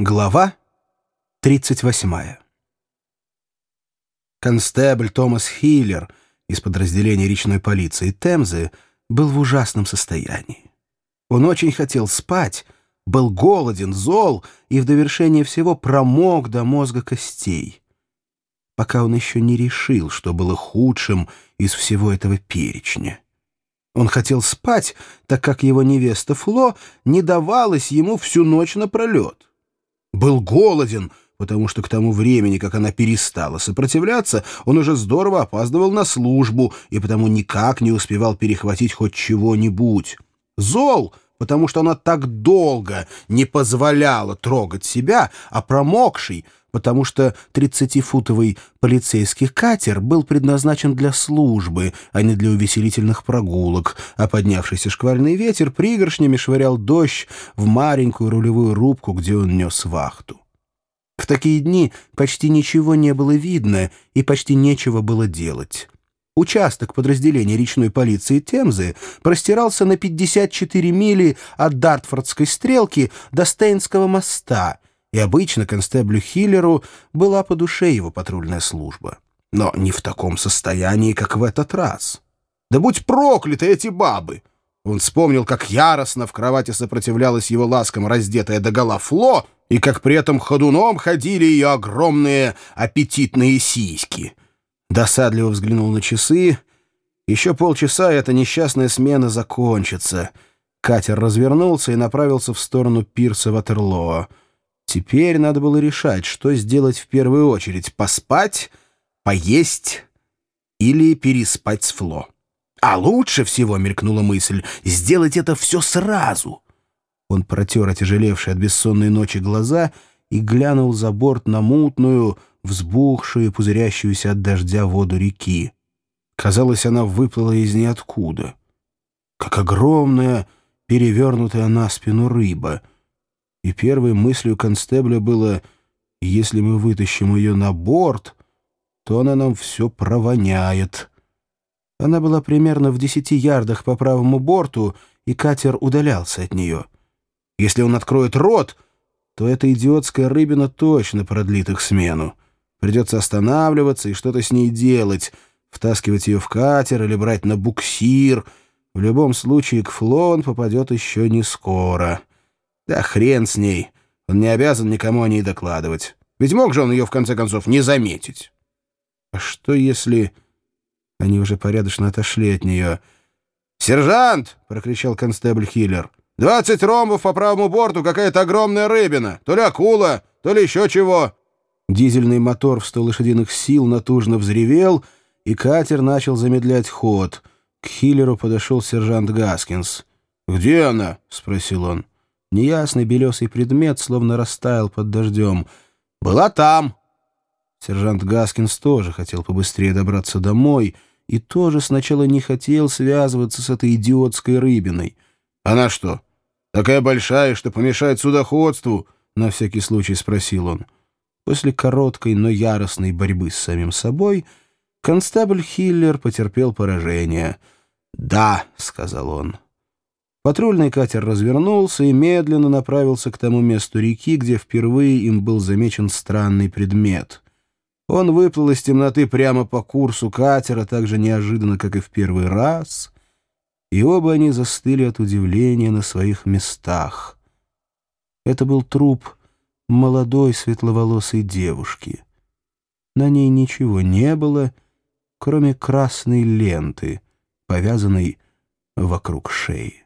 Глава 38 Констебль Томас Хиллер из подразделения речной полиции Темзы был в ужасном состоянии. Он очень хотел спать, был голоден, зол и в довершение всего промок до мозга костей, пока он еще не решил, что было худшим из всего этого перечня. Он хотел спать, так как его невеста Фло не давалась ему всю ночь напролет был голоден, потому что к тому времени, как она перестала сопротивляться, он уже здорово опаздывал на службу и потому никак не успевал перехватить хоть чего-нибудь. Зол, потому что она так долго не позволяла трогать себя, а промокший — потому что 30-футовый полицейский катер был предназначен для службы, а не для увеселительных прогулок, а поднявшийся шквальный ветер пригоршнями швырял дождь в маленькую рулевую рубку, где он нес вахту. В такие дни почти ничего не было видно и почти нечего было делать. Участок подразделения речной полиции Темзы простирался на 54 мили от Дартфордской стрелки до Стейнского моста — и обычно констеблю Хиллеру была по душе его патрульная служба. Но не в таком состоянии, как в этот раз. Да будь прокляты эти бабы! Он вспомнил, как яростно в кровати сопротивлялась его ласкам раздетая догола Фло, и как при этом ходуном ходили ее огромные аппетитные сиськи. Досадливо взглянул на часы. Еще полчаса, и эта несчастная смена закончится. Катер развернулся и направился в сторону пирса Ватерлоо. Теперь надо было решать, что сделать в первую очередь — поспать, поесть или переспать с Фло. А лучше всего, — мелькнула мысль, — сделать это все сразу. Он протер отяжелевшие от бессонной ночи глаза и глянул за борт на мутную, взбухшую, пузырящуюся от дождя воду реки. Казалось, она выплыла из ниоткуда. Как огромная, перевернутая на спину рыба — и первой мыслью констебля было, если мы вытащим ее на борт, то она нам все провоняет. Она была примерно в десяти ярдах по правому борту, и катер удалялся от нее. Если он откроет рот, то эта идиотская рыбина точно продлит их смену. Придется останавливаться и что-то с ней делать, втаскивать ее в катер или брать на буксир. В любом случае к Фло он попадет еще не скоро. Да хрен с ней. Он не обязан никому о ней докладывать. Ведь мог же он ее, в конце концов, не заметить. А что если... Они уже порядочно отошли от нее. «Сержант!» — прокричал констебль Хиллер. «Двадцать ромбов по правому борту, какая-то огромная рыбина. То ли акула, то ли еще чего». Дизельный мотор в сто лошадиных сил натужно взревел, и катер начал замедлять ход. К Хиллеру подошел сержант Гаскинс. «Где она?» — спросил он. Неясный белесый предмет словно растаял под дождем. «Была там!» Сержант Гаскинс тоже хотел побыстрее добраться домой и тоже сначала не хотел связываться с этой идиотской рыбиной. «Она что, такая большая, что помешает судоходству?» — на всякий случай спросил он. После короткой, но яростной борьбы с самим собой констабль Хиллер потерпел поражение. «Да», — сказал он, — Патрульный катер развернулся и медленно направился к тому месту реки, где впервые им был замечен странный предмет. Он выплыл из темноты прямо по курсу катера, так же неожиданно, как и в первый раз, и оба они застыли от удивления на своих местах. Это был труп молодой светловолосой девушки. На ней ничего не было, кроме красной ленты, повязанной вокруг шеи.